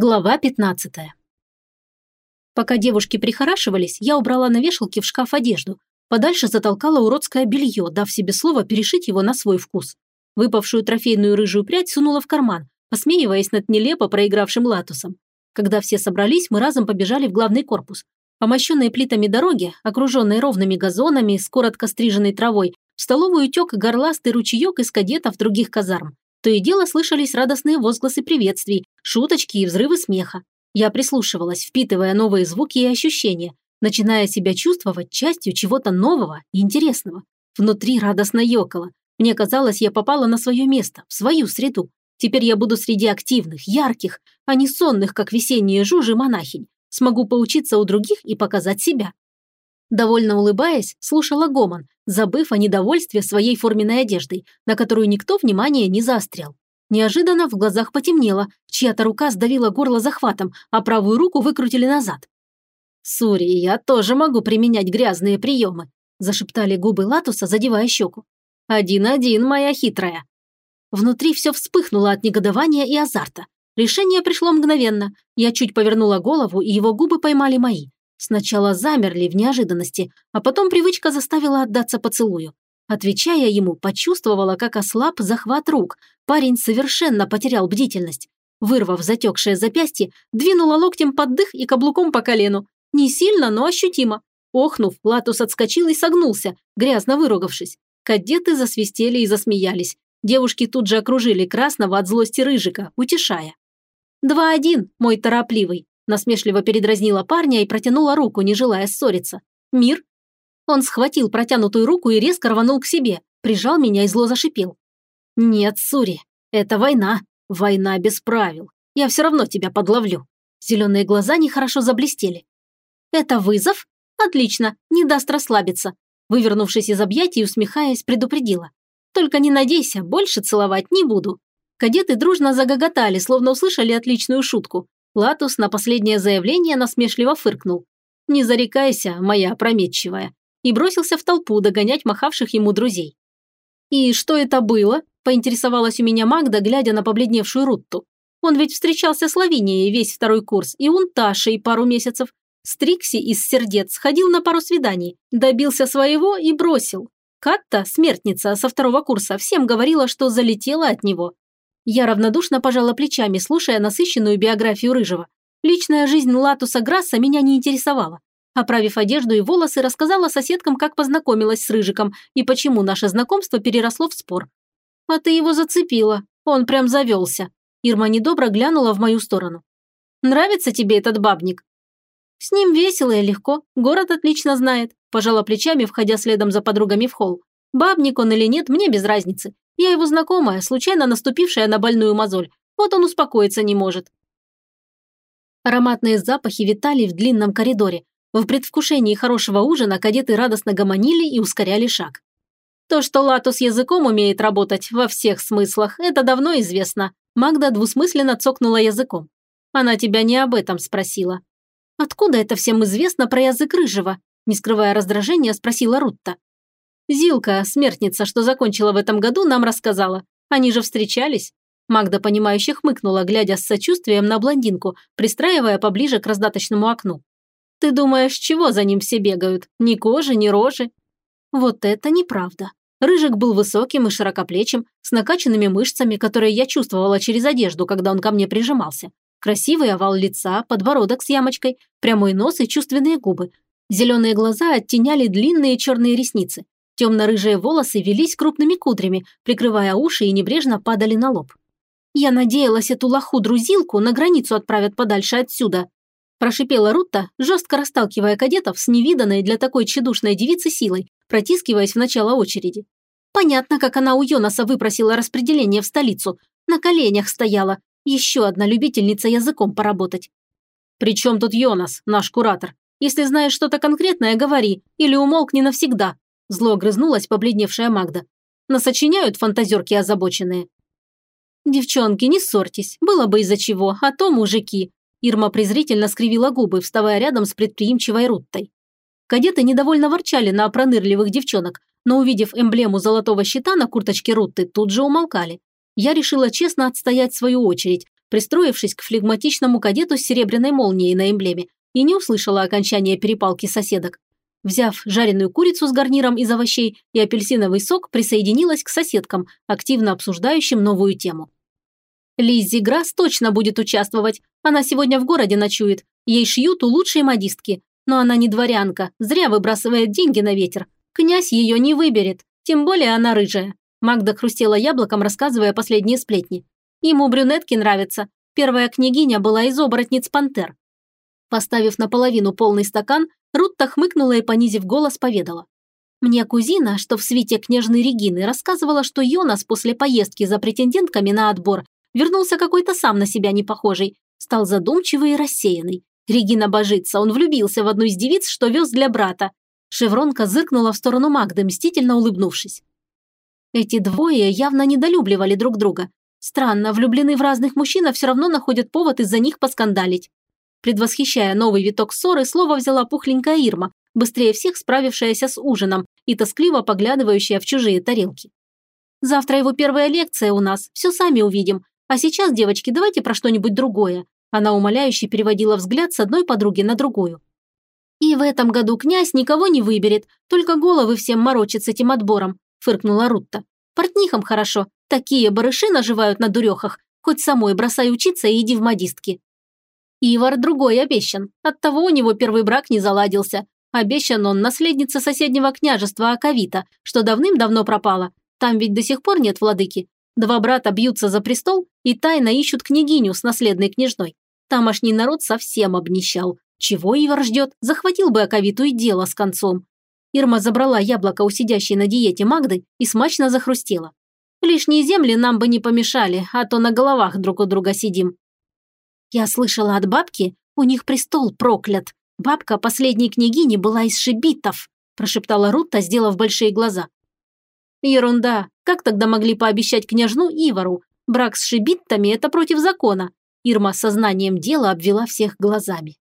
Глава 15. Пока девушки прихорашивались, я убрала на вешалке в шкаф одежду. Подальше затолкала уродское белье, дав себе слово перешить его на свой вкус. Выпавшую трофейную рыжую прядь сунула в карман, посмеиваясь над нелепо проигравшим латусом. Когда все собрались, мы разом побежали в главный корпус. По мощенной плитами дороги, окруженной ровными газонами с коротко стриженной травой, в столовую тек горластый ручеек из кадетов других казарм. То и дело слышались радостные возгласы приветствий, шуточки и взрывы смеха. Я прислушивалась, впитывая новые звуки и ощущения, начиная себя чувствовать частью чего-то нового и интересного. Внутри радостно ёкало. Мне казалось, я попала на свое место, в свою среду. Теперь я буду среди активных, ярких, а не сонных, как весенние жужи монахинь. Смогу поучиться у других и показать себя. Довольно улыбаясь, слушала гомон, забыв о недовольстве своей форменной одеждой, на которую никто внимания не заострял. Неожиданно в глазах потемнело, чья-то рука сдавила горло захватом, а правую руку выкрутили назад. «Сури, я тоже могу применять грязные приемы», зашептали губы Латуса, задевая щеку. «Один-один, моя хитрая». Внутри все вспыхнуло от негодования и азарта. Решение пришло мгновенно. Я чуть повернула голову, и его губы поймали мои. Сначала замерли в неожиданности, а потом привычка заставила отдаться поцелую. Отвечая ему, почувствовала, как ослаб захват рук. Парень совершенно потерял бдительность. Вырвав затекшее запястье, двинула локтем под дых и каблуком по колену. Не сильно, но ощутимо. Охнув, Латус отскочил и согнулся, грязно выругавшись. Кадеты засвистели и засмеялись. Девушки тут же окружили красного от злости рыжика, утешая. «Два-один, мой торопливый. Насмешливо передразнила парня и протянула руку, не желая ссориться. «Мир?» Он схватил протянутую руку и резко рванул к себе, прижал меня и зло зашипел. «Нет, Сури, это война. Война без правил. Я все равно тебя подловлю». Зеленые глаза нехорошо заблестели. «Это вызов? Отлично, не даст расслабиться». Вывернувшись из объятий, усмехаясь, предупредила. «Только не надейся, больше целовать не буду». Кадеты дружно загоготали, словно услышали отличную шутку. Латус на последнее заявление насмешливо фыркнул. «Не зарекайся, моя опрометчивая», и бросился в толпу догонять махавших ему друзей. «И что это было?» – поинтересовалась у меня Магда, глядя на побледневшую Рутту. «Он ведь встречался с Лавинией весь второй курс, и он Ташей пару месяцев. Стрикси из сердец ходил на пару свиданий, добился своего и бросил. Катта, смертница со второго курса, всем говорила, что залетела от него. Я равнодушно пожала плечами, слушая насыщенную биографию Рыжего. Личная жизнь Латуса Грасса меня не интересовала. Оправив одежду и волосы, рассказала соседкам, как познакомилась с Рыжиком и почему наше знакомство переросло в спор. «А ты его зацепила. Он прям завелся». Ирма недобро глянула в мою сторону. «Нравится тебе этот бабник?» «С ним весело и легко. Город отлично знает», – пожала плечами, входя следом за подругами в холл. «Бабник он или нет, мне без разницы. Я его знакомая, случайно наступившая на больную мозоль. Вот он успокоиться не может. Ароматные запахи витали в длинном коридоре. В предвкушении хорошего ужина кадеты радостно гомонили и ускоряли шаг. То, что Латус языком умеет работать во всех смыслах, это давно известно. Магда двусмысленно цокнула языком. Она тебя не об этом спросила. Откуда это всем известно про язык рыжего? Не скрывая раздражения, спросила Рутта. Зилка, смертница, что закончила в этом году, нам рассказала. Они же встречались. Магда, понимающе хмыкнула, глядя с сочувствием на блондинку, пристраивая поближе к раздаточному окну. «Ты думаешь, чего за ним все бегают? Ни кожи, ни рожи?» Вот это неправда. Рыжик был высоким и широкоплечим, с накачанными мышцами, которые я чувствовала через одежду, когда он ко мне прижимался. Красивый овал лица, подбородок с ямочкой, прямой нос и чувственные губы. Зеленые глаза оттеняли длинные черные ресницы. Темно-рыжие волосы велись крупными кудрями, прикрывая уши и небрежно падали на лоб. «Я надеялась, эту лоху-друзилку на границу отправят подальше отсюда», прошипела Рутта, жестко расталкивая кадетов с невиданной для такой тщедушной девицы силой, протискиваясь в начало очереди. Понятно, как она у Йонаса выпросила распределение в столицу. На коленях стояла. Еще одна любительница языком поработать. «При чем тут Йонас, наш куратор? Если знаешь что-то конкретное, говори, или умолкни навсегда», Зло огрызнулась побледневшая Магда. Насочиняют фантазерки озабоченные. «Девчонки, не ссорьтесь, было бы из-за чего, а то мужики». Ирма презрительно скривила губы, вставая рядом с предприимчивой Руттой. Кадеты недовольно ворчали на пронырливых девчонок, но увидев эмблему золотого щита на курточке Рутты, тут же умолкали. Я решила честно отстоять свою очередь, пристроившись к флегматичному кадету с серебряной молнией на эмблеме, и не услышала окончания перепалки соседок. Взяв жареную курицу с гарниром из овощей и апельсиновый сок, присоединилась к соседкам, активно обсуждающим новую тему. Лиззи Грасс точно будет участвовать. Она сегодня в городе ночует. Ей шьют у лучшей модистки. Но она не дворянка, зря выбрасывает деньги на ветер. Князь ее не выберет, тем более она рыжая. Магда хрустела яблоком, рассказывая последние сплетни. Ему брюнетки нравятся. Первая княгиня была из оборотниц пантер. Поставив наполовину полный стакан, Рутта хмыкнула и, понизив голос, поведала. «Мне кузина, что в свите княжны Регины, рассказывала, что Йонас после поездки за претендентками на отбор вернулся какой-то сам на себя не похожий, стал задумчивый и рассеянный. Регина божится, он влюбился в одну из девиц, что вез для брата. Шевронка зыркнула в сторону Магды, мстительно улыбнувшись. Эти двое явно недолюбливали друг друга. Странно, влюбленные в разных мужчин, а все равно находят повод из-за них поскандалить. Предвосхищая новый виток ссоры, слово взяла пухленькая Ирма, быстрее всех справившаяся с ужином и тоскливо поглядывающая в чужие тарелки. «Завтра его первая лекция у нас, все сами увидим. А сейчас, девочки, давайте про что-нибудь другое. Она умоляюще переводила взгляд с одной подруги на другую. «И в этом году князь никого не выберет, только головы всем морочат с этим отбором», – фыркнула Рутта. «Портнихам хорошо, такие барыши наживают на дурехах, хоть самой бросай учиться и иди в модистки». Ивар другой обещан, оттого у него первый брак не заладился. Обещан он наследница соседнего княжества Аковита, что давным-давно пропала. Там ведь до сих пор нет владыки. Два брата бьются за престол и тайно ищут княгиню с наследной княжной. Тамошний народ совсем обнищал. Чего Ивар ждет? Захватил бы Аковиту и дело с концом. Ирма забрала яблоко у сидящей на диете Магды и смачно захрустела. Лишние земли нам бы не помешали, а то на головах друг у друга сидим. Я слышала от бабки, у них престол проклят. Бабка последней княгини была из шибитов, прошептала Рутта, сделав большие глаза. Ерунда. Как тогда могли пообещать княжну Ивару? Брак с шибиттами – это против закона. Ирма сознанием дела обвела всех глазами.